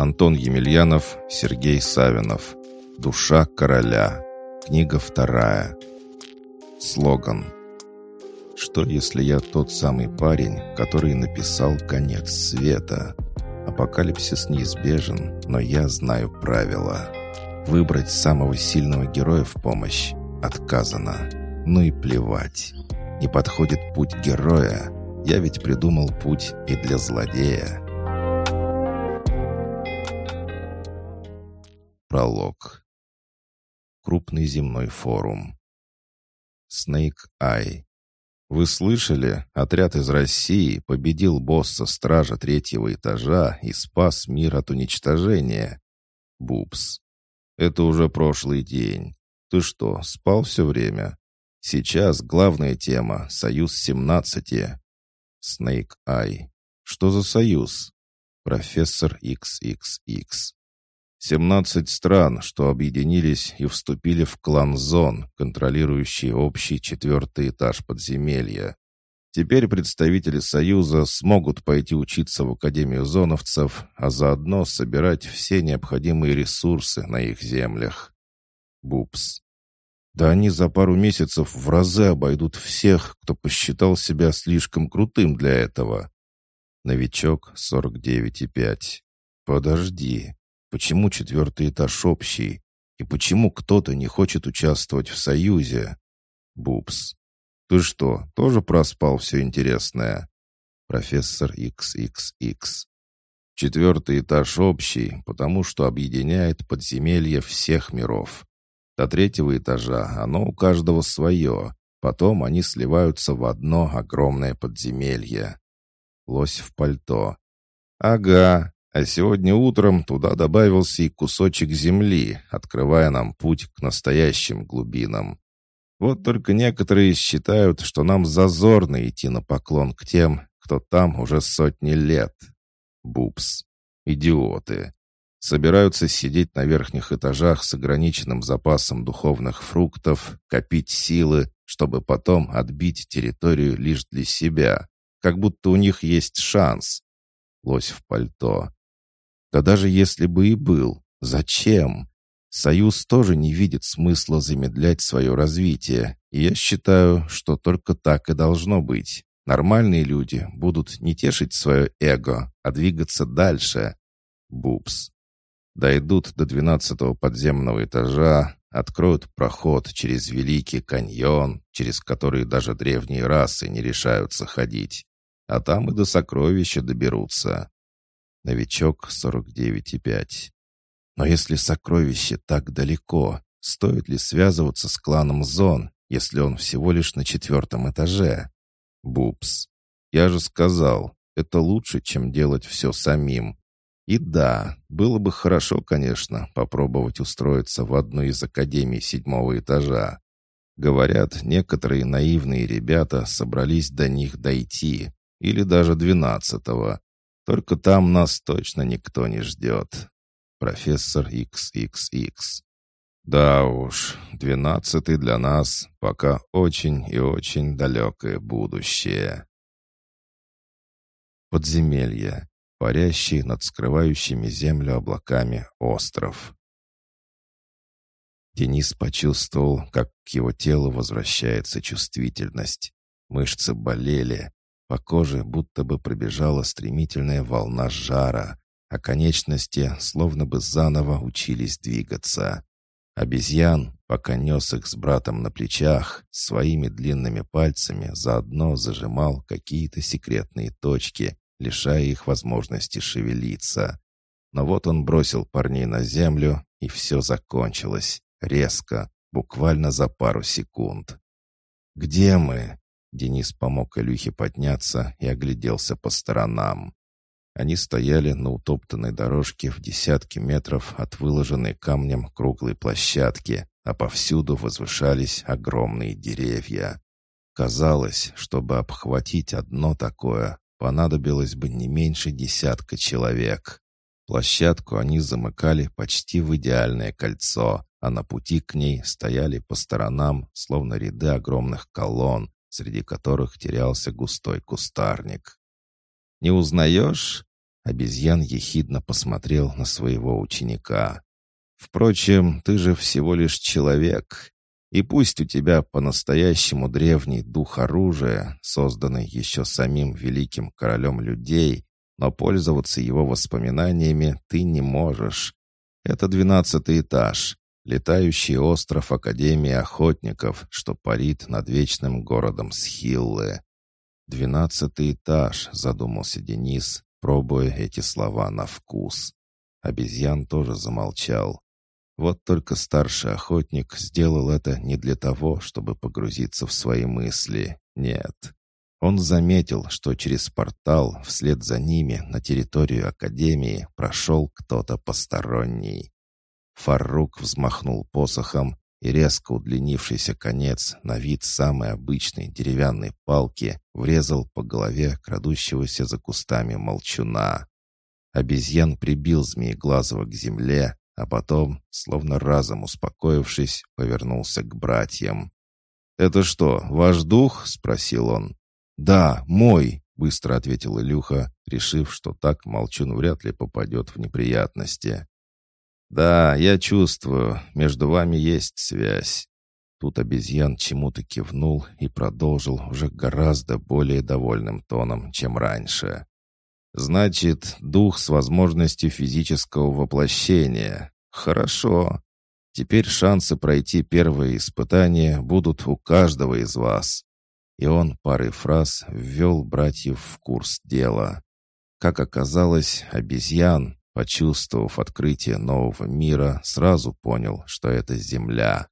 Антон Емельянов, Сергей Савинов. «Душа короля». Книга вторая. Слоган. Что если я тот самый парень, который написал «Конец света»? Апокалипсис неизбежен, но я знаю правила. Выбрать самого сильного героя в помощь отказано. Ну и плевать. Не подходит путь героя. Я ведь придумал путь и для злодея. Пролог. Крупный земной форум. Snake Eye. Вы слышали? Отряд из России победил босса стража третьего этажа и спас мир от уничтожения. Бупс. Это уже прошлый день. Ты что, спал все время? Сейчас главная тема — Союз 17. Snake Eye. Что за союз? Профессор XXX. 17 стран, что объединились и вступили в клан Зон, контролирующий общий четвертый этаж подземелья. Теперь представители Союза смогут пойти учиться в Академию зоновцев, а заодно собирать все необходимые ресурсы на их землях. Бупс. Да они за пару месяцев в разы обойдут всех, кто посчитал себя слишком крутым для этого. Новичок 49,5. Подожди. Почему четвертый этаж общий? И почему кто-то не хочет участвовать в союзе? Бупс. Ты что, тоже проспал все интересное? Профессор XXX. Четвертый этаж общий, потому что объединяет подземелья всех миров. До третьего этажа оно у каждого свое. Потом они сливаются в одно огромное подземелье. Лось в пальто. «Ага, а сегодня утром туда добавился и кусочек земли, открывая нам путь к настоящим глубинам. Вот только некоторые считают, что нам зазорно идти на поклон к тем, кто там уже сотни лет. Бупс. Идиоты. Собираются сидеть на верхних этажах с ограниченным запасом духовных фруктов, копить силы, чтобы потом отбить территорию лишь для себя, как будто у них есть шанс. Лось в пальто. Да даже если бы и был, зачем? Союз тоже не видит смысла замедлять свое развитие, и я считаю, что только так и должно быть. Нормальные люди будут не тешить свое эго, а двигаться дальше. Бупс. Дойдут до двенадцатого подземного этажа, откроют проход через Великий каньон, через который даже древние расы не решаются ходить. А там и до сокровища доберутся. Новичок 49,5. Но если сокровище так далеко, стоит ли связываться с кланом Зон, если он всего лишь на четвертом этаже? Бупс. Я же сказал, это лучше, чем делать все самим. И да, было бы хорошо, конечно, попробовать устроиться в одну из академий седьмого этажа. Говорят, некоторые наивные ребята собрались до них дойти, или даже двенадцатого, только там нас точно никто не ждет. Профессор XXX. Да уж, двенадцатый для нас пока очень и очень далекое будущее. Подземелье. Парящий над скрывающими землю облаками остров. Денис почувствовал, как к его телу возвращается чувствительность. Мышцы болели, по коже будто бы пробежала стремительная волна жара, а конечности словно бы заново учились двигаться. Обезьян, пока нес их с братом на плечах, своими длинными пальцами заодно зажимал какие-то секретные точки, лишая их возможности шевелиться. Но вот он бросил парней на землю, и все закончилось. Резко, буквально за пару секунд. «Где мы?» Денис помог Илюхе подняться и огляделся по сторонам. Они стояли на утоптанной дорожке в десятки метров от выложенной камнем круглой площадки, а повсюду возвышались огромные деревья. Казалось, чтобы обхватить одно такое, понадобилось бы не меньше десятка человек. Площадку они замыкали почти в идеальное кольцо, а на пути к ней стояли по сторонам, словно ряды огромных колонн, среди которых терялся густой кустарник. «Не узнаешь? Обезьян ехидно посмотрел на своего ученика. «Впрочем, ты же всего лишь человек, и пусть у тебя по-настоящему древний дух оружия, созданный еще самим великим королем людей, но пользоваться его воспоминаниями ты не можешь. Это двенадцатый этаж, летающий остров Академии Охотников, что парит над вечным городом Схиллы. «Двенадцатый этаж», — задумался Денис, пробуя эти слова на вкус. Обезьян тоже замолчал. Вот только старший охотник сделал это не для того, чтобы погрузиться в свои мысли. Нет. Он заметил, что через портал вслед за ними на территорию Академии прошел кто-то посторонний. Фарук взмахнул посохом, и резко удлинившийся конец на вид самой обычной деревянной палки врезал по голове крадущегося за кустами молчуна. Обезьян прибил Змееглазого к земле, а потом, словно разом успокоившись, повернулся к братьям. «Это что, ваш дух?» — спросил он. «Да, мой», — быстро ответил Илюха, решив, что так Молчун вряд ли попадет в неприятности. «Да, я чувствую, между вами есть связь». Тут обезьян чему-то кивнул и продолжил уже гораздо более довольным тоном, чем раньше. «Значит, дух с возможностью физического воплощения. Хорошо. Теперь шансы пройти первое испытание будут у каждого из вас». И он парой фраз ввел братьев в курс дела. Как оказалось, обезьян, Почувствовав открытие нового мира, сразу понял, что это Земля.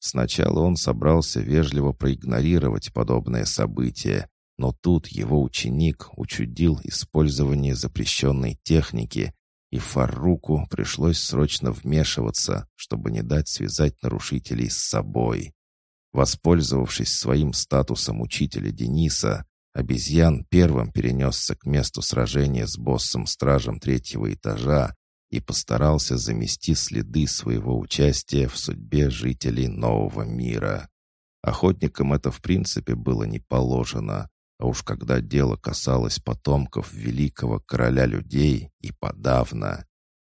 Сначала он собрался вежливо проигнорировать подобное событие, но тут его ученик учудил использование запрещенной техники, и Фаруку пришлось срочно вмешиваться, чтобы не дать связать нарушителей с собой. Воспользовавшись своим статусом учителя Дениса, Обезьян первым перенесся к месту сражения с боссом-стражем третьего этажа и постарался замести следы своего участия в судьбе жителей нового мира. Охотникам это в принципе было не положено, а уж когда дело касалось потомков великого короля людей и подавно.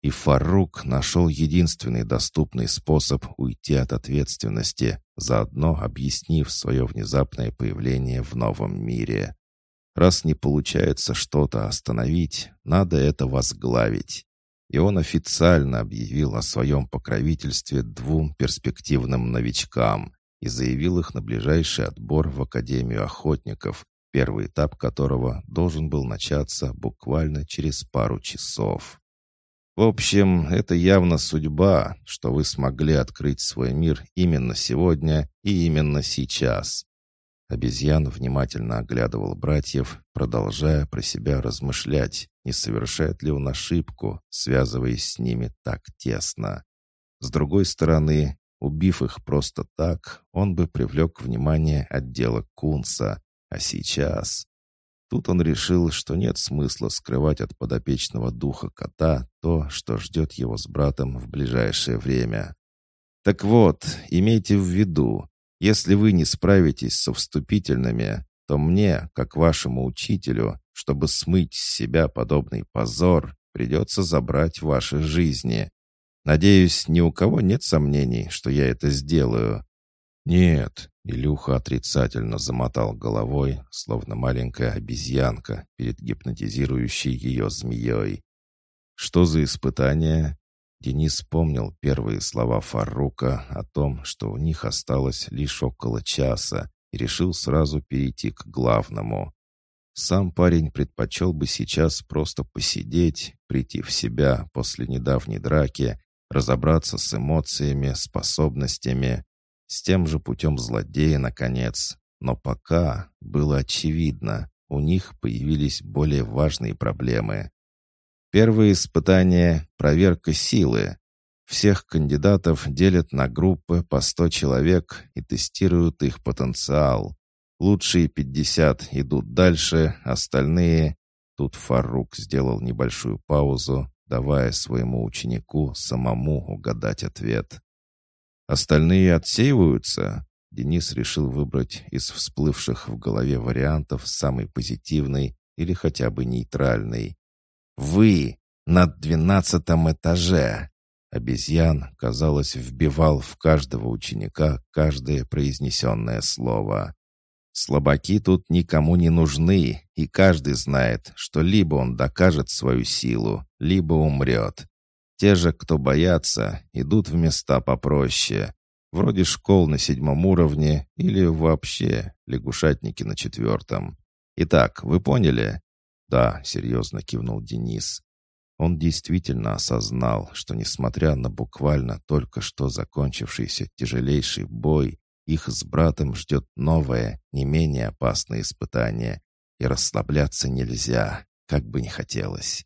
И Фарук нашел единственный доступный способ уйти от ответственности, заодно объяснив свое внезапное появление в новом мире. Раз не получается что-то остановить, надо это возглавить. И он официально объявил о своем покровительстве двум перспективным новичкам и заявил их на ближайший отбор в Академию охотников, первый этап которого должен был начаться буквально через пару часов. В общем, это явно судьба, что вы смогли открыть свой мир именно сегодня и именно сейчас. Обезьян внимательно оглядывал братьев, продолжая про себя размышлять, не совершает ли он ошибку, связываясь с ними так тесно. С другой стороны, убив их просто так, он бы привлек внимание отдела Кунса. А сейчас... Тут он решил, что нет смысла скрывать от подопечного духа кота то, что ждет его с братом в ближайшее время. Так вот, имейте в виду, если вы не справитесь со вступительными, то мне, как вашему учителю, чтобы смыть с себя подобный позор, придется забрать ваши жизни. Надеюсь, ни у кого нет сомнений, что я это сделаю. «Нет», — Илюха отрицательно замотал головой, словно маленькая обезьянка перед гипнотизирующей ее змеей. «Что за испытание?» Денис помнил первые слова Фарука о том, что у них осталось лишь около часа, и решил сразу перейти к главному. Сам парень предпочел бы сейчас просто посидеть, прийти в себя после недавней драки, разобраться с эмоциями, способностями, с тем же путем злодея, наконец. Но пока было очевидно, у них появились более важные проблемы. Первое испытание — проверка силы. Всех кандидатов делят на группы по 100 человек и тестируют их потенциал. Лучшие 50 идут дальше, остальные... Тут Фарук сделал небольшую паузу, давая своему ученику самому угадать ответ. Остальные отсеиваются. Денис решил выбрать из всплывших в голове вариантов самый позитивный или хотя бы нейтральный. Вы на двенадцатом этаже!» Обезьян, казалось, вбивал в каждого ученика каждое произнесенное слово. Слабаки тут никому не нужны, и каждый знает, что либо он докажет свою силу, либо умрет. Те же, кто боятся, идут в места попроще, вроде школ на седьмом уровне или вообще лягушатники на четвертом. Итак, вы поняли? Да, серьезно кивнул Денис. Он действительно осознал, что несмотря на буквально только что закончившийся тяжелейший бой, их с братом ждет новое, не менее опасное испытание, и расслабляться нельзя, как бы не хотелось.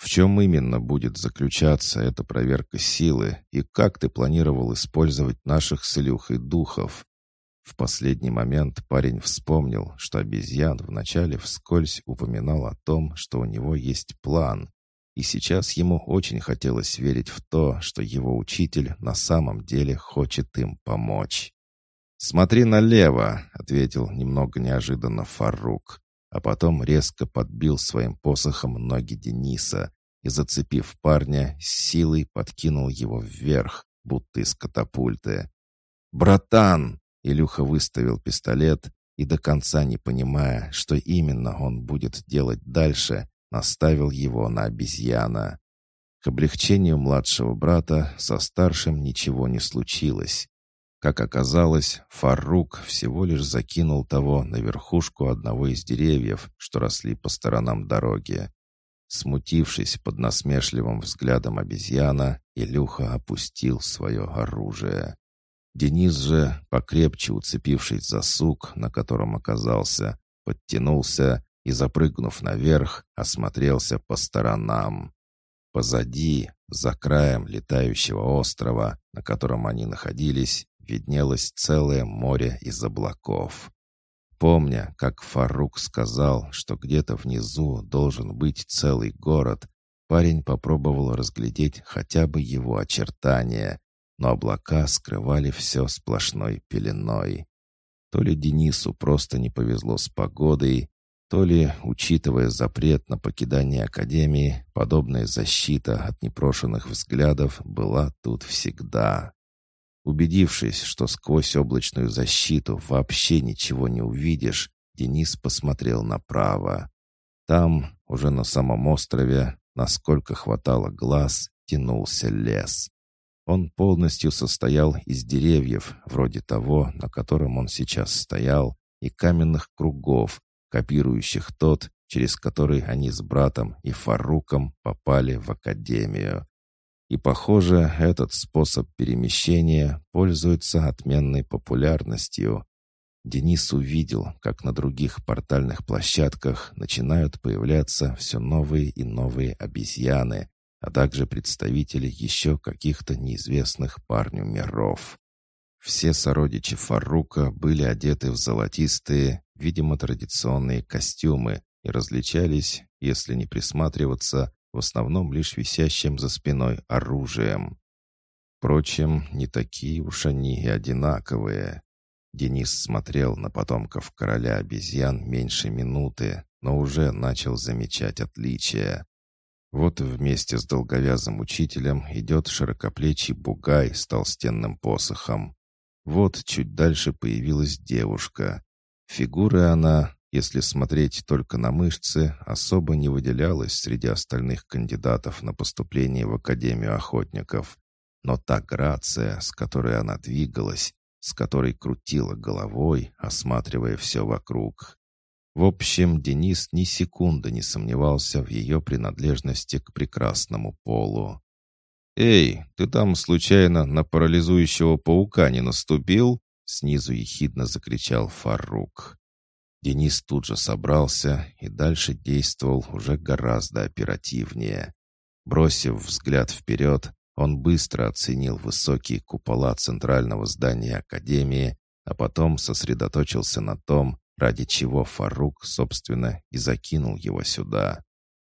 В чем именно будет заключаться эта проверка силы и как ты планировал использовать наших с Илюхой духов? В последний момент парень вспомнил, что обезьян вначале вскользь упоминал о том, что у него есть план, и сейчас ему очень хотелось верить в то, что его учитель на самом деле хочет им помочь. «Смотри налево», — ответил немного неожиданно Фарук, а потом резко подбил своим посохом ноги Дениса и, зацепив парня, силой подкинул его вверх, будто из катапульты. «Братан!» — Илюха выставил пистолет и, до конца не понимая, что именно он будет делать дальше, наставил его на обезьяна. К облегчению младшего брата со старшим ничего не случилось. Как оказалось, Фарук всего лишь закинул того на верхушку одного из деревьев, что росли по сторонам дороги. Смутившись под насмешливым взглядом обезьяна, Илюха опустил свое оружие. Денис же, покрепче уцепившись за сук, на котором оказался, подтянулся и, запрыгнув наверх, осмотрелся по сторонам. Позади, за краем летающего острова, на котором они находились, виднелось целое море из облаков. Помня, как Фарук сказал, что где-то внизу должен быть целый город, парень попробовал разглядеть хотя бы его очертания, но облака скрывали все сплошной пеленой. То ли Денису просто не повезло с погодой, то ли, учитывая запрет на покидание Академии, подобная защита от непрошенных взглядов была тут всегда. Убедившись, что сквозь облачную защиту вообще ничего не увидишь, Денис посмотрел направо. Там, уже на самом острове, насколько хватало глаз, тянулся лес. Он полностью состоял из деревьев, вроде того, на котором он сейчас стоял, и каменных кругов, копирующих тот, через который они с братом и Фаруком попали в академию. И, похоже, этот способ перемещения пользуется отменной популярностью. Денис увидел, как на других портальных площадках начинают появляться все новые и новые обезьяны, а также представители еще каких-то неизвестных парню миров. Все сородичи Фарука были одеты в золотистые, видимо, традиционные костюмы и различались, если не присматриваться, в основном лишь висящим за спиной оружием. Впрочем, не такие уж они и одинаковые. Денис смотрел на потомков короля обезьян меньше минуты, но уже начал замечать отличия. Вот вместе с долговязым учителем идет широкоплечий бугай с толстенным посохом. Вот чуть дальше появилась девушка. Фигура она, если смотреть только на мышцы, особо не выделялась среди остальных кандидатов на поступление в Академию охотников. Но та грация, с которой она двигалась, с которой крутила головой, осматривая все вокруг. В общем, Денис ни секунды не сомневался в ее принадлежности к прекрасному полу. «Эй, ты там случайно на парализующего паука не наступил?» Снизу ехидно закричал Фарук. Денис тут же собрался и дальше действовал уже гораздо оперативнее. Бросив взгляд вперед, он быстро оценил высокие купола центрального здания Академии, а потом сосредоточился на том, ради чего Фарук, собственно, и закинул его сюда.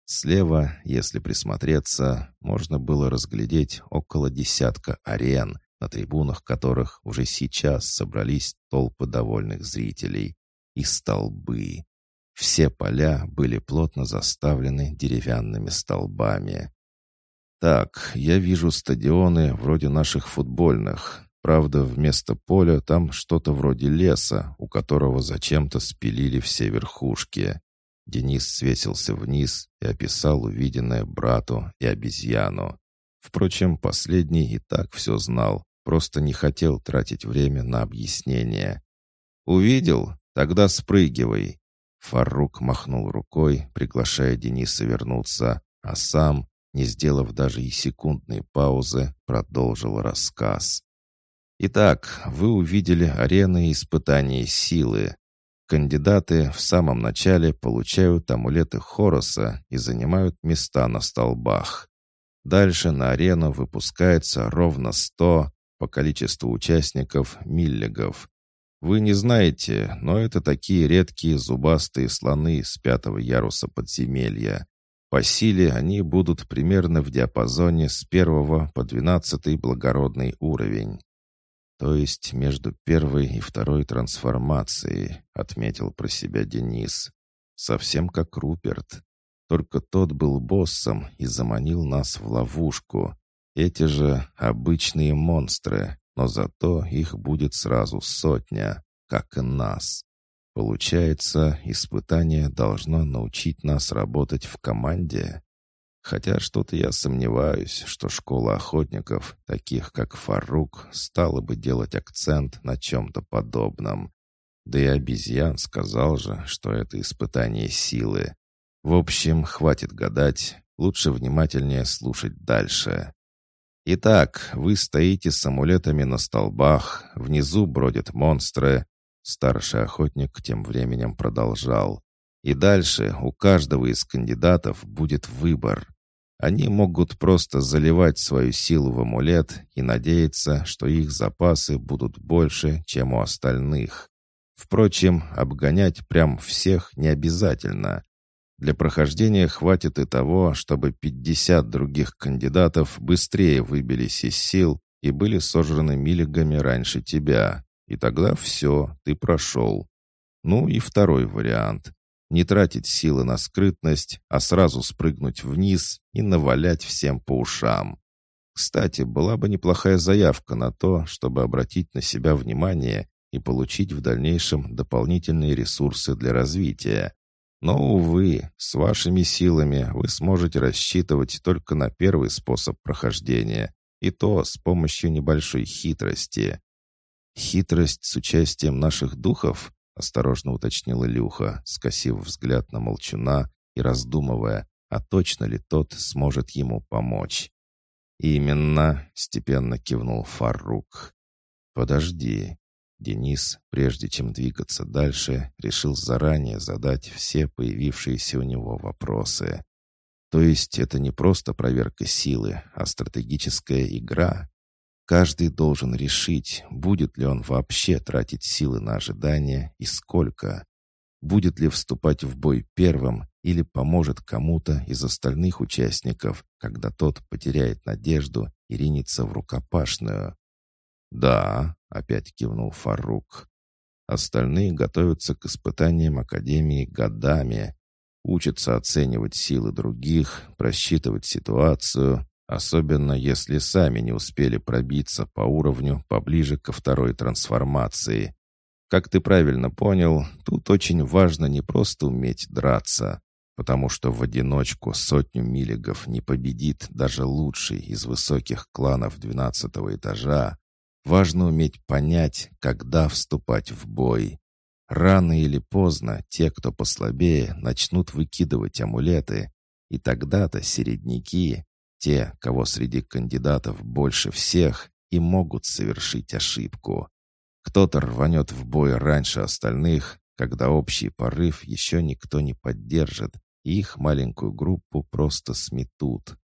Слева, если присмотреться, можно было разглядеть около десятка арен, на трибунах которых уже сейчас собрались толпы довольных зрителей и столбы. Все поля были плотно заставлены деревянными столбами. Так, я вижу стадионы вроде наших футбольных. Правда, вместо поля там что-то вроде леса, у которого зачем-то спилили все верхушки. Денис свесился вниз и описал увиденное брату и обезьяну. Впрочем, последний и так все знал, просто не хотел тратить время на объяснение. «Увидел? Тогда спрыгивай!» Фарук махнул рукой, приглашая Дениса вернуться, а сам, не сделав даже и секундной паузы, продолжил рассказ. «Итак, вы увидели арены испытаний силы. Кандидаты в самом начале получают амулеты Хороса и занимают места на столбах. Дальше на арену выпускается ровно 100 по количеству участников миллигов. Вы не знаете, но это такие редкие зубастые слоны с пятого яруса подземелья. По силе они будут примерно в диапазоне с первого по двенадцатый благородный уровень. То есть между первой и второй трансформацией, отметил про себя Денис. Совсем как Руперт. Только тот был боссом и заманил нас в ловушку. Эти же обычные монстры, но зато их будет сразу сотня, как и нас. Получается, испытание должно научить нас работать в команде? Хотя что-то я сомневаюсь, что школа охотников, таких как Фарук, стала бы делать акцент на чем-то подобном. Да и обезьян сказал же, что это испытание силы. В общем, хватит гадать, лучше внимательнее слушать дальше. Итак, вы стоите с амулетами на столбах, внизу бродят монстры, Старший охотник тем временем продолжал. И дальше у каждого из кандидатов будет выбор. Они могут просто заливать свою силу в амулет и надеяться, что их запасы будут больше, чем у остальных. Впрочем, обгонять прям всех не обязательно. Для прохождения хватит и того, чтобы 50 других кандидатов быстрее выбились из сил и были сожраны милигами раньше тебя. И тогда все, ты прошел. Ну и второй вариант. Не тратить силы на скрытность, а сразу спрыгнуть вниз и навалять всем по ушам. Кстати, была бы неплохая заявка на то, чтобы обратить на себя внимание и получить в дальнейшем дополнительные ресурсы для развития. Но, увы, с вашими силами вы сможете рассчитывать только на первый способ прохождения, и то с помощью небольшой хитрости. «Хитрость с участием наших духов?» — осторожно уточнил Илюха, скосив взгляд на молчуна и раздумывая, а точно ли тот сможет ему помочь. «Именно», — степенно кивнул Фарук. «Подожди». Денис, прежде чем двигаться дальше, решил заранее задать все появившиеся у него вопросы. То есть это не просто проверка силы, а стратегическая игра? Каждый должен решить, будет ли он вообще тратить силы на ожидание и сколько. Будет ли вступать в бой первым или поможет кому-то из остальных участников, когда тот потеряет надежду и ринется в рукопашную. «Да», — опять кивнул Фарук. «Остальные готовятся к испытаниям Академии годами, учатся оценивать силы других, просчитывать ситуацию, Особенно если сами не успели пробиться по уровню поближе ко второй трансформации. Как ты правильно понял, тут очень важно не просто уметь драться, потому что в одиночку сотню милигов не победит даже лучший из высоких кланов двенадцатого этажа. Важно уметь понять, когда вступать в бой. Рано или поздно те, кто послабее, начнут выкидывать амулеты, и тогда-то середняки, те, кого среди кандидатов больше всех, и могут совершить ошибку. Кто-то рванет в бой раньше остальных, когда общий порыв еще никто не поддержит, и их маленькую группу просто сметут.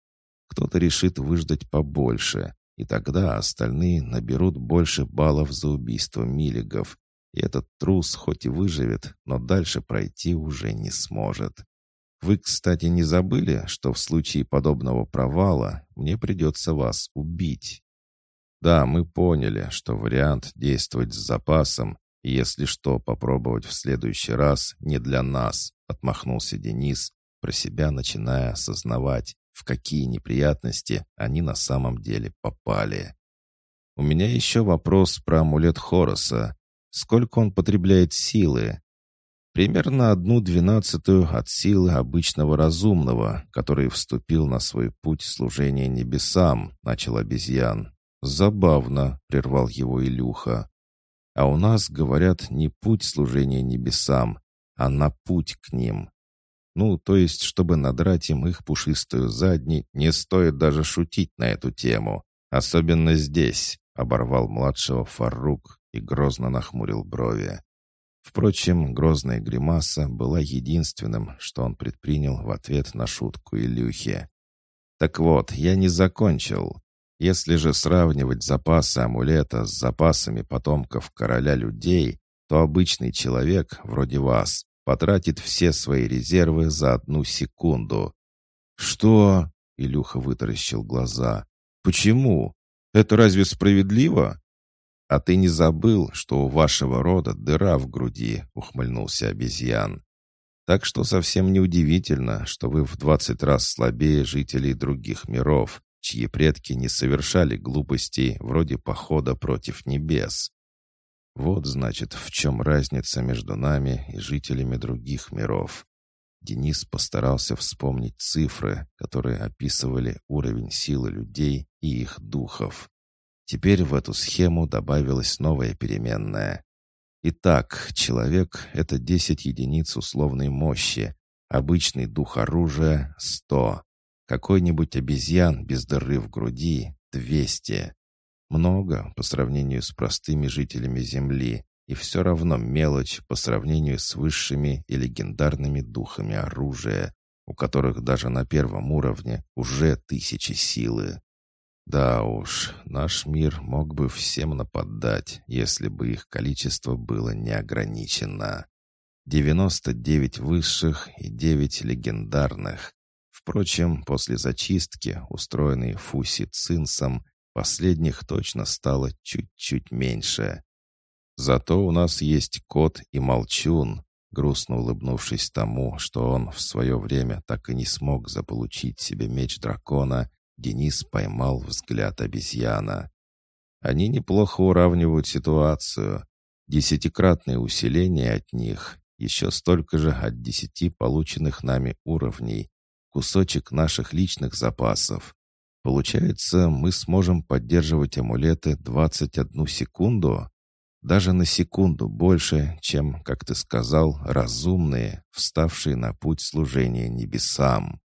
Кто-то решит выждать побольше, и тогда остальные наберут больше баллов за убийство милигов, и этот трус хоть и выживет, но дальше пройти уже не сможет. Вы, кстати, не забыли, что в случае подобного провала мне придется вас убить? Да, мы поняли, что вариант действовать с запасом Если что, попробовать в следующий раз не для нас, отмахнулся Денис, про себя начиная осознавать, в какие неприятности они на самом деле попали. У меня еще вопрос про амулет Хороса. Сколько он потребляет силы? Примерно одну двенадцатую от силы обычного разумного, который вступил на свой путь служения небесам, начал обезьян. «Забавно», — прервал его Илюха. «А у нас, говорят, не путь служения небесам, а на путь к ним. Ну, то есть, чтобы надрать им их пушистую задни, не стоит даже шутить на эту тему. Особенно здесь», — оборвал младшего Фарук и грозно нахмурил брови. Впрочем, грозная гримаса была единственным, что он предпринял в ответ на шутку Илюхи. «Так вот, я не закончил. Если же сравнивать запасы амулета с запасами потомков короля людей, то обычный человек, вроде вас, потратит все свои резервы за одну секунду. «Что?» — Илюха вытаращил глаза. «Почему? Это разве справедливо?» «А ты не забыл, что у вашего рода дыра в груди?» — ухмыльнулся обезьян. «Так что совсем неудивительно, что вы в двадцать раз слабее жителей других миров, чьи предки не совершали глупостей вроде похода против небес. Вот, значит, в чем разница между нами и жителями других миров. Денис постарался вспомнить цифры, которые описывали уровень силы людей и их духов. Теперь в эту схему добавилась новая переменная. Итак, человек — это 10 единиц условной мощи, обычный дух оружия — 100. Какой-нибудь обезьян без дыры в груди — двести. Много по сравнению с простыми жителями Земли, и все равно мелочь по сравнению с высшими и легендарными духами оружия, у которых даже на первом уровне уже тысячи силы. Да уж, наш мир мог бы всем нападать, если бы их количество было неограничено. 99 высших и 9 легендарных. Впрочем, после зачистки, устроенной Фуси Цинсом, последних точно стало чуть-чуть меньше. Зато у нас есть кот и молчун, грустно улыбнувшись тому, что он в свое время так и не смог заполучить себе меч дракона, Денис поймал взгляд обезьяна. Они неплохо уравнивают ситуацию. Десятикратное усиление от них, еще столько же от десяти полученных нами уровней, кусочек наших личных запасов. Получается, мы сможем поддерживать амулеты 21 секунду? Даже на секунду больше, чем, как ты сказал, разумные, вставшие на путь служения небесам.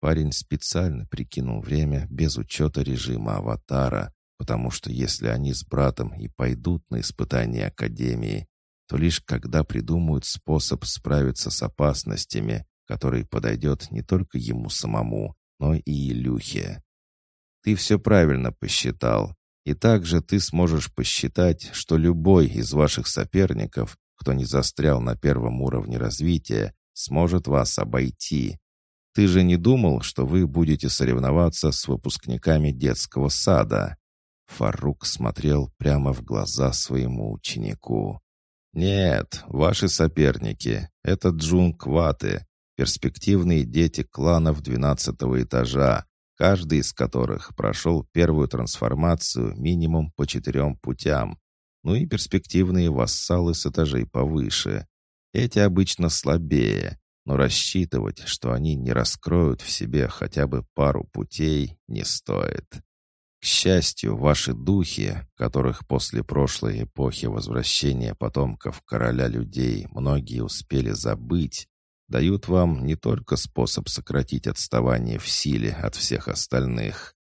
Парень специально прикинул время без учета режима аватара, потому что если они с братом и пойдут на испытание Академии, то лишь когда придумают способ справиться с опасностями, который подойдет не только ему самому, но и Илюхе. Ты все правильно посчитал. И также ты сможешь посчитать, что любой из ваших соперников, кто не застрял на первом уровне развития, сможет вас обойти. Ты же не думал, что вы будете соревноваться с выпускниками детского сада?» Фарук смотрел прямо в глаза своему ученику. «Нет, ваши соперники — это джункваты, перспективные дети кланов двенадцатого этажа, каждый из которых прошел первую трансформацию минимум по четырем путям, ну и перспективные вассалы с этажей повыше. Эти обычно слабее, но рассчитывать, что они не раскроют в себе хотя бы пару путей, не стоит. К счастью, ваши духи, которых после прошлой эпохи возвращения потомков короля людей многие успели забыть, дают вам не только способ сократить отставание в силе от всех остальных.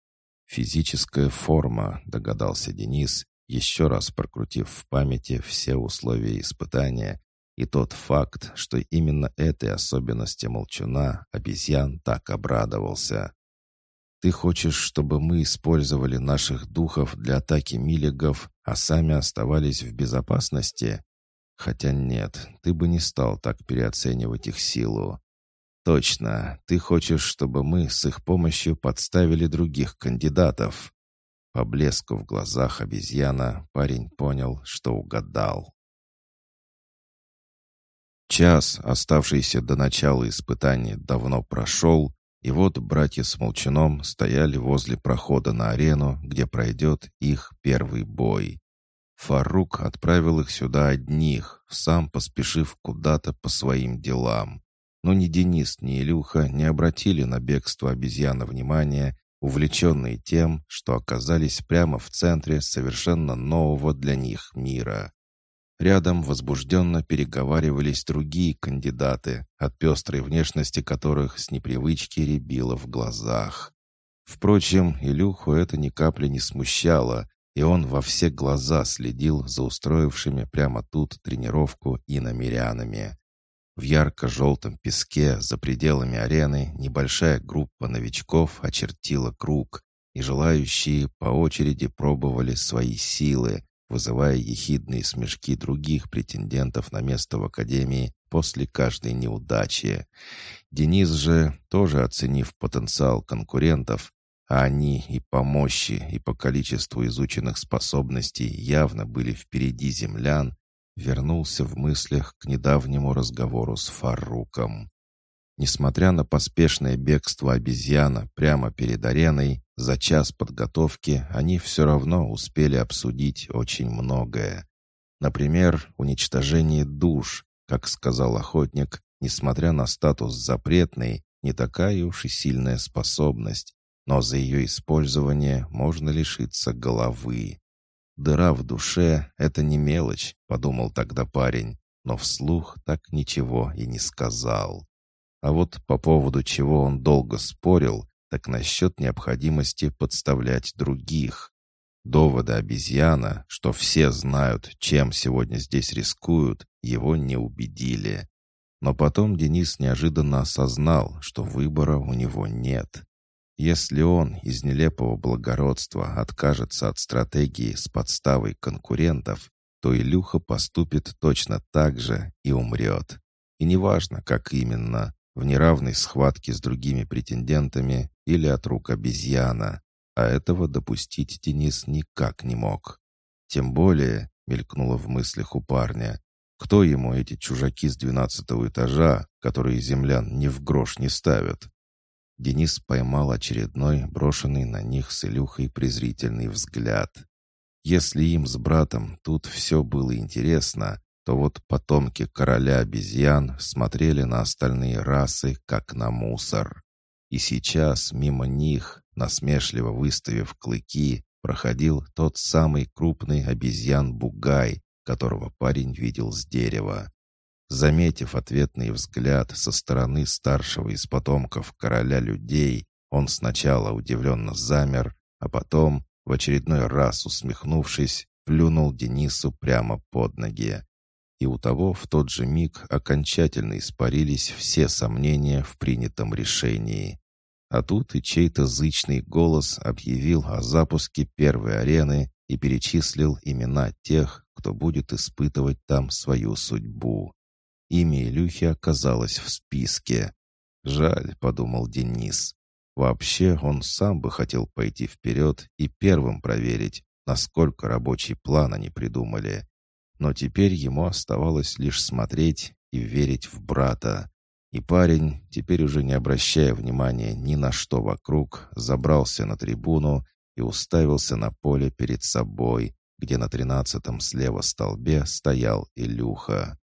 Физическая форма, догадался Денис, еще раз прокрутив в памяти все условия испытания и тот факт, что именно этой особенности молчуна обезьян так обрадовался. «Ты хочешь, чтобы мы использовали наших духов для атаки милигов, а сами оставались в безопасности?» Хотя нет, ты бы не стал так переоценивать их силу. Точно, ты хочешь, чтобы мы с их помощью подставили других кандидатов. По блеску в глазах обезьяна парень понял, что угадал. Час, оставшийся до начала испытания, давно прошел, и вот братья с Молчаном стояли возле прохода на арену, где пройдет их первый бой. Фарук отправил их сюда одних, сам поспешив куда-то по своим делам. Но ни Денис, ни Илюха не обратили на бегство обезьяна внимания, увлеченные тем, что оказались прямо в центре совершенно нового для них мира. Рядом возбужденно переговаривались другие кандидаты, от пестрой внешности которых с непривычки рябило в глазах. Впрочем, Илюху это ни капли не смущало, и он во все глаза следил за устроившими прямо тут тренировку иномерянами. В ярко-желтом песке за пределами арены небольшая группа новичков очертила круг, и желающие по очереди пробовали свои силы, вызывая ехидные смешки других претендентов на место в академии после каждой неудачи. Денис же, тоже оценив потенциал конкурентов, а они и по мощи, и по количеству изученных способностей явно были впереди землян, вернулся в мыслях к недавнему разговору с Фарруком. Несмотря на поспешное бегство обезьяна прямо перед ареной, за час подготовки они все равно успели обсудить очень многое. Например, уничтожение душ, как сказал охотник, несмотря на статус запретный, не такая уж и сильная способность, но за ее использование можно лишиться головы. Дыра в душе — это не мелочь, подумал тогда парень, но вслух так ничего и не сказал. А вот по поводу чего он долго спорил, так насчет необходимости подставлять других. Доводы обезьяна, что все знают, чем сегодня здесь рискуют, его не убедили. Но потом Денис неожиданно осознал, что выбора у него нет. Если он из нелепого благородства откажется от стратегии с подставой конкурентов, то Илюха поступит точно так же и умрет. И неважно, как именно, в неравной схватке с другими претендентами или от рук обезьяна, а этого допустить Денис никак не мог. Тем более, мелькнуло в мыслях у парня, кто ему эти чужаки с двенадцатого этажа, которые землян ни в грош не ставят? Денис поймал очередной брошенный на них с Илюхой презрительный взгляд. Если им с братом тут все было интересно, то вот потомки короля обезьян смотрели на остальные расы, как на мусор. И сейчас мимо них, насмешливо выставив клыки, проходил тот самый крупный обезьян-бугай, которого парень видел с дерева. Заметив ответный взгляд со стороны старшего из потомков короля людей, он сначала удивленно замер, а потом, в очередной раз усмехнувшись, плюнул Денису прямо под ноги и у того в тот же миг окончательно испарились все сомнения в принятом решении. А тут и чей-то зычный голос объявил о запуске первой арены и перечислил имена тех, кто будет испытывать там свою судьбу. Имя Илюхи оказалось в списке. «Жаль», — подумал Денис. Вообще он сам бы хотел пойти вперед и первым проверить, насколько рабочий план они придумали. Но теперь ему оставалось лишь смотреть и верить в брата. И парень, теперь уже не обращая внимания ни на что вокруг, забрался на трибуну и уставился на поле перед собой, где на тринадцатом слева столбе стоял Илюха.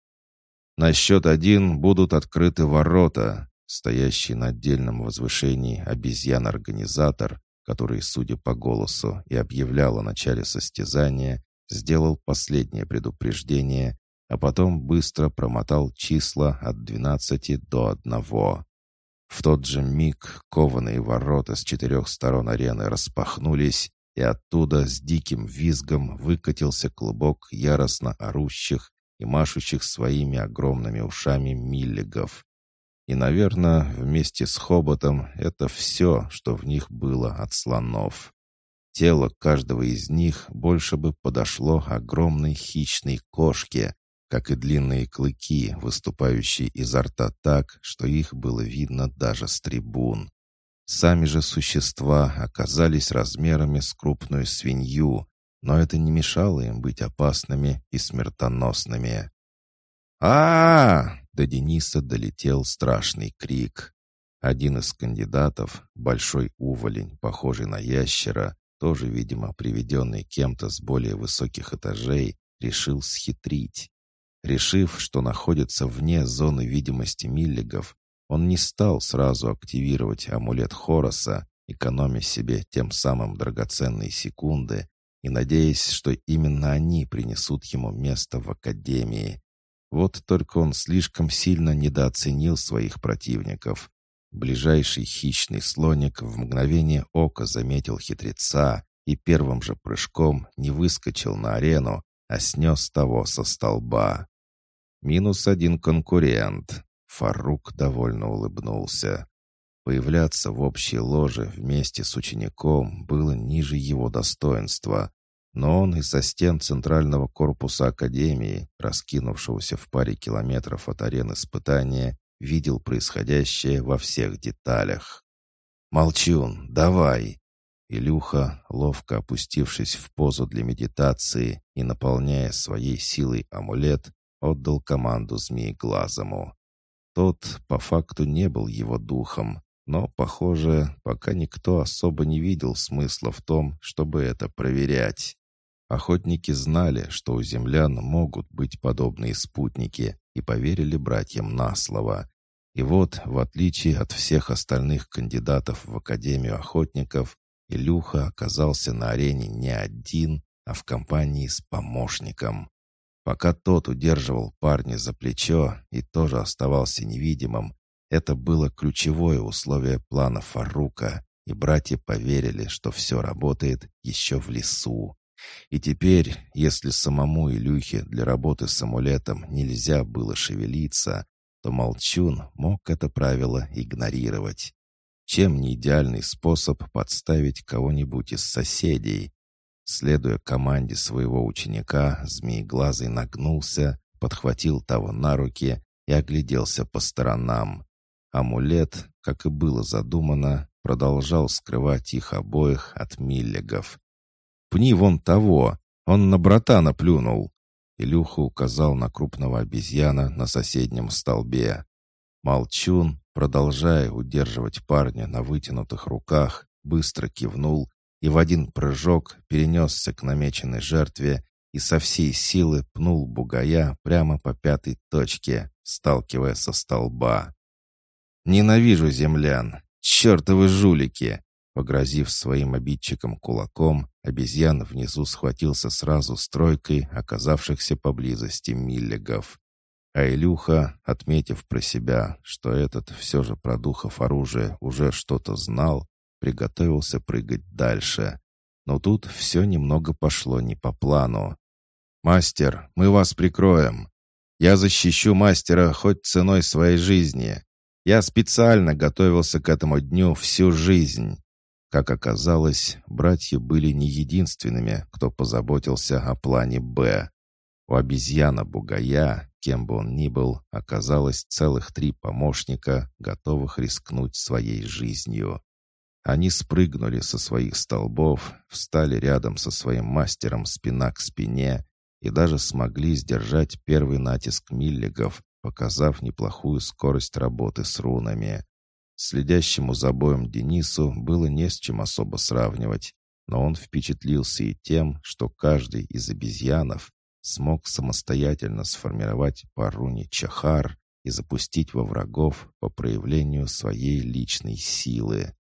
«На счет один будут открыты ворота», стоящий на отдельном возвышении обезьян-организатор, который, судя по голосу, и объявлял о начале состязания, сделал последнее предупреждение, а потом быстро промотал числа от двенадцати до одного. В тот же миг кованые ворота с четырех сторон арены распахнулись, и оттуда с диким визгом выкатился клубок яростно орущих и машущих своими огромными ушами миллигов. И, наверное, вместе с хоботом это все, что в них было от слонов. Тело каждого из них больше бы подошло огромной хищной кошке, как и длинные клыки, выступающие изо рта так, что их было видно даже с трибун. Сами же существа оказались размерами с крупную свинью, но это не мешало им быть опасными и смертоносными. а, -а, -а до Дениса долетел страшный крик. Один из кандидатов, большой уволень, похожий на ящера, тоже, видимо, приведенный кем-то с более высоких этажей, решил схитрить. Решив, что находится вне зоны видимости миллигов, он не стал сразу активировать амулет Хороса, экономя себе тем самым драгоценные секунды и надеясь, что именно они принесут ему место в Академии. Вот только он слишком сильно недооценил своих противников. Ближайший хищный слоник в мгновение ока заметил хитреца и первым же прыжком не выскочил на арену, а снес того со столба. Минус один конкурент. Фарук довольно улыбнулся. Появляться в общей ложе вместе с учеником было ниже его достоинства, но он из-за стен центрального корпуса Академии, раскинувшегося в паре километров от арены испытания, видел происходящее во всех деталях. «Молчун, давай!» Илюха, ловко опустившись в позу для медитации и наполняя своей силой амулет, отдал команду Змееглазому. Тот, по факту, не был его духом, но, похоже, пока никто особо не видел смысла в том, чтобы это проверять. Охотники знали, что у землян могут быть подобные спутники, и поверили братьям на слово. И вот, в отличие от всех остальных кандидатов в Академию охотников, Илюха оказался на арене не один, а в компании с помощником. Пока тот удерживал парня за плечо и тоже оставался невидимым, это было ключевое условие плана Фарука, и братья поверили, что все работает еще в лесу. И теперь, если самому Илюхе для работы с амулетом нельзя было шевелиться, то Молчун мог это правило игнорировать. Чем не идеальный способ подставить кого-нибудь из соседей? Следуя команде своего ученика, Змееглазый нагнулся, подхватил того на руки и огляделся по сторонам. Амулет, как и было задумано, продолжал скрывать их обоих от миллигов. «Пни вон того! Он на братана плюнул!» Илюха указал на крупного обезьяна на соседнем столбе. Молчун, продолжая удерживать парня на вытянутых руках, быстро кивнул и в один прыжок перенесся к намеченной жертве и со всей силы пнул бугая прямо по пятой точке, сталкивая со столба. «Ненавижу землян! Чертовы жулики!» Погрозив своим обидчикам кулаком, обезьян внизу схватился сразу с тройкой оказавшихся поблизости миллигов. А Илюха, отметив про себя, что этот все же про духов оружия уже что-то знал, приготовился прыгать дальше. Но тут все немного пошло не по плану. «Мастер, мы вас прикроем. Я защищу мастера хоть ценой своей жизни. Я специально готовился к этому дню всю жизнь». Как оказалось, братья были не единственными, кто позаботился о плане «Б». У обезьяна-бугая, кем бы он ни был, оказалось целых три помощника, готовых рискнуть своей жизнью. Они спрыгнули со своих столбов, встали рядом со своим мастером спина к спине и даже смогли сдержать первый натиск миллигов, показав неплохую скорость работы с рунами. Следящему за боем Денису было не с чем особо сравнивать, но он впечатлился и тем, что каждый из обезьянов смог самостоятельно сформировать по руне Чахар и запустить во врагов по проявлению своей личной силы.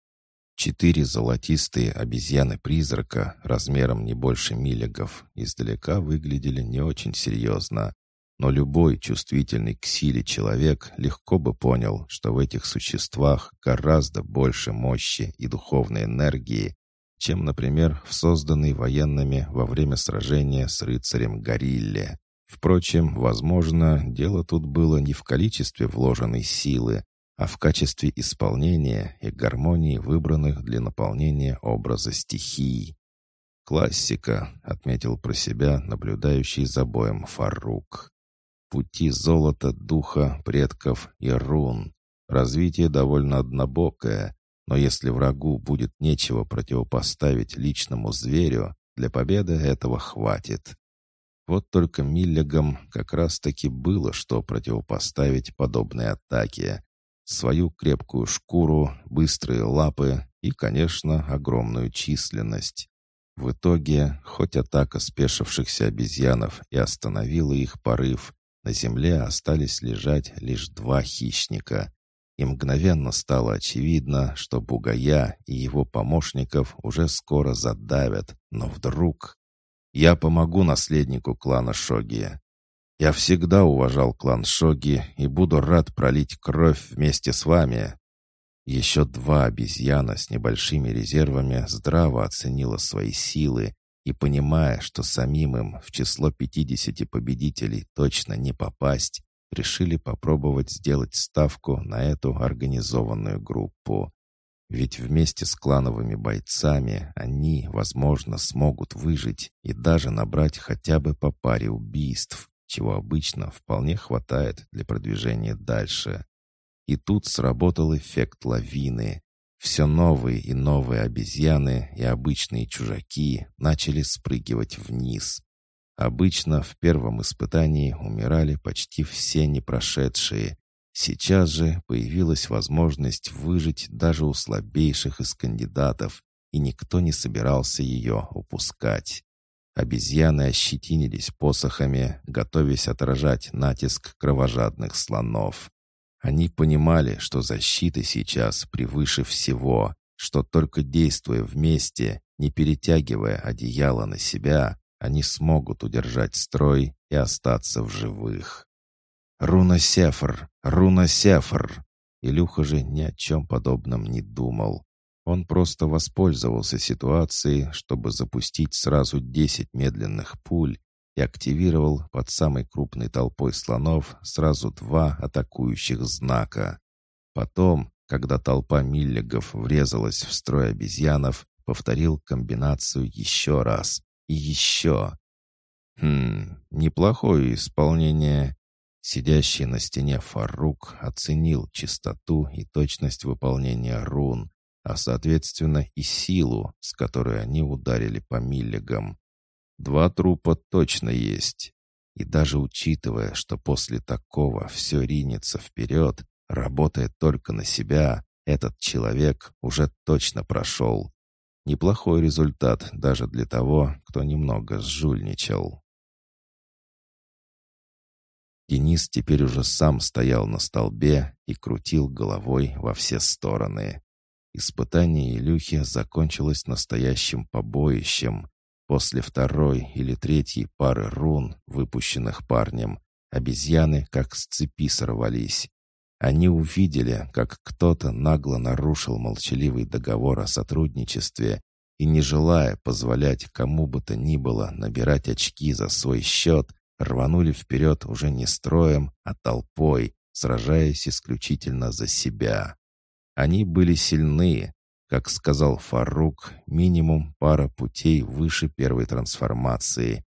Четыре золотистые обезьяны-призрака размером не больше миллигов издалека выглядели не очень серьезно, но любой чувствительный к силе человек легко бы понял, что в этих существах гораздо больше мощи и духовной энергии, чем, например, в созданной военными во время сражения с рыцарем Горилле. Впрочем, возможно, дело тут было не в количестве вложенной силы, а в качестве исполнения и гармонии выбранных для наполнения образа стихий. «Классика», — отметил про себя наблюдающий за боем Фарук пути золота, духа, предков и рун. Развитие довольно однобокое, но если врагу будет нечего противопоставить личному зверю, для победы этого хватит. Вот только Миллигам как раз-таки было что противопоставить подобной атаке. Свою крепкую шкуру, быстрые лапы и, конечно, огромную численность. В итоге, хоть атака спешившихся обезьянов и остановила их порыв, на земле остались лежать лишь два хищника. И мгновенно стало очевидно, что Бугая и его помощников уже скоро задавят, но вдруг... «Я помогу наследнику клана Шоги. Я всегда уважал клан Шоги и буду рад пролить кровь вместе с вами». Еще два обезьяна с небольшими резервами здраво оценила свои силы и, понимая, что самим им в число 50 победителей точно не попасть, решили попробовать сделать ставку на эту организованную группу. Ведь вместе с клановыми бойцами они, возможно, смогут выжить и даже набрать хотя бы по паре убийств, чего обычно вполне хватает для продвижения дальше. И тут сработал эффект лавины. Все новые и новые обезьяны и обычные чужаки начали спрыгивать вниз. Обычно в первом испытании умирали почти все непрошедшие. Сейчас же появилась возможность выжить даже у слабейших из кандидатов, и никто не собирался ее упускать. Обезьяны ощетинились посохами, готовясь отражать натиск кровожадных слонов. Они понимали, что защита сейчас превыше всего, что только действуя вместе, не перетягивая одеяло на себя, они смогут удержать строй и остаться в живых. «Руна Сефр! Руна Сефр!» Илюха же ни о чем подобном не думал. Он просто воспользовался ситуацией, чтобы запустить сразу десять медленных пуль и активировал под самой крупной толпой слонов сразу два атакующих знака. Потом, когда толпа миллигов врезалась в строй обезьянов, повторил комбинацию еще раз и еще. Хм, неплохое исполнение. Сидящий на стене Фарук оценил чистоту и точность выполнения рун, а соответственно и силу, с которой они ударили по миллигам. Два трупа точно есть. И даже учитывая, что после такого все ринется вперед, работая только на себя, этот человек уже точно прошел. Неплохой результат даже для того, кто немного сжульничал. Денис теперь уже сам стоял на столбе и крутил головой во все стороны. Испытание Илюхи закончилось настоящим побоищем. После второй или третьей пары рун, выпущенных парнем, обезьяны как с цепи сорвались. Они увидели, как кто-то нагло нарушил молчаливый договор о сотрудничестве и, не желая позволять кому бы то ни было набирать очки за свой счет, рванули вперед уже не строем, а толпой, сражаясь исключительно за себя. Они были сильны, как сказал Фарук, минимум пара путей выше первой трансформации.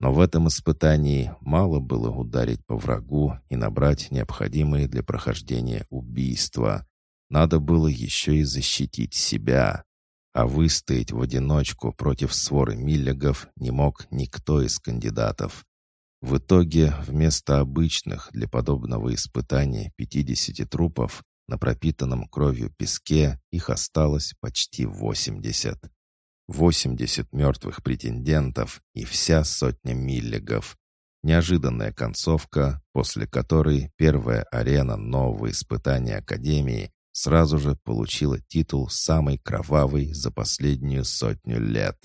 Но в этом испытании мало было ударить по врагу и набрать необходимые для прохождения убийства. Надо было еще и защитить себя. А выстоять в одиночку против своры миллигов не мог никто из кандидатов. В итоге вместо обычных для подобного испытания 50 трупов на пропитанном кровью песке их осталось почти восемьдесят. Восемьдесят мертвых претендентов и вся сотня миллигов. Неожиданная концовка, после которой первая арена нового испытания Академии сразу же получила титул самой кровавой за последнюю сотню лет.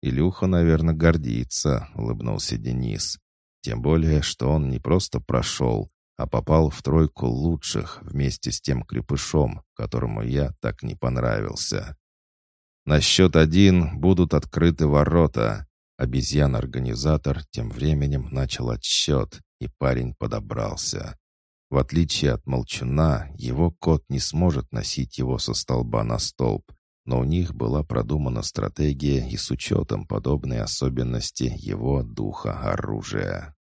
«Илюха, наверное, гордится», — улыбнулся Денис. «Тем более, что он не просто прошел, а попал в тройку лучших вместе с тем крепышом, которому я так не понравился. На счет один будут открыты ворота. Обезьян-организатор тем временем начал отсчет, и парень подобрался. В отличие от молчуна, его кот не сможет носить его со столба на столб, но у них была продумана стратегия и с учетом подобной особенности его духа оружия.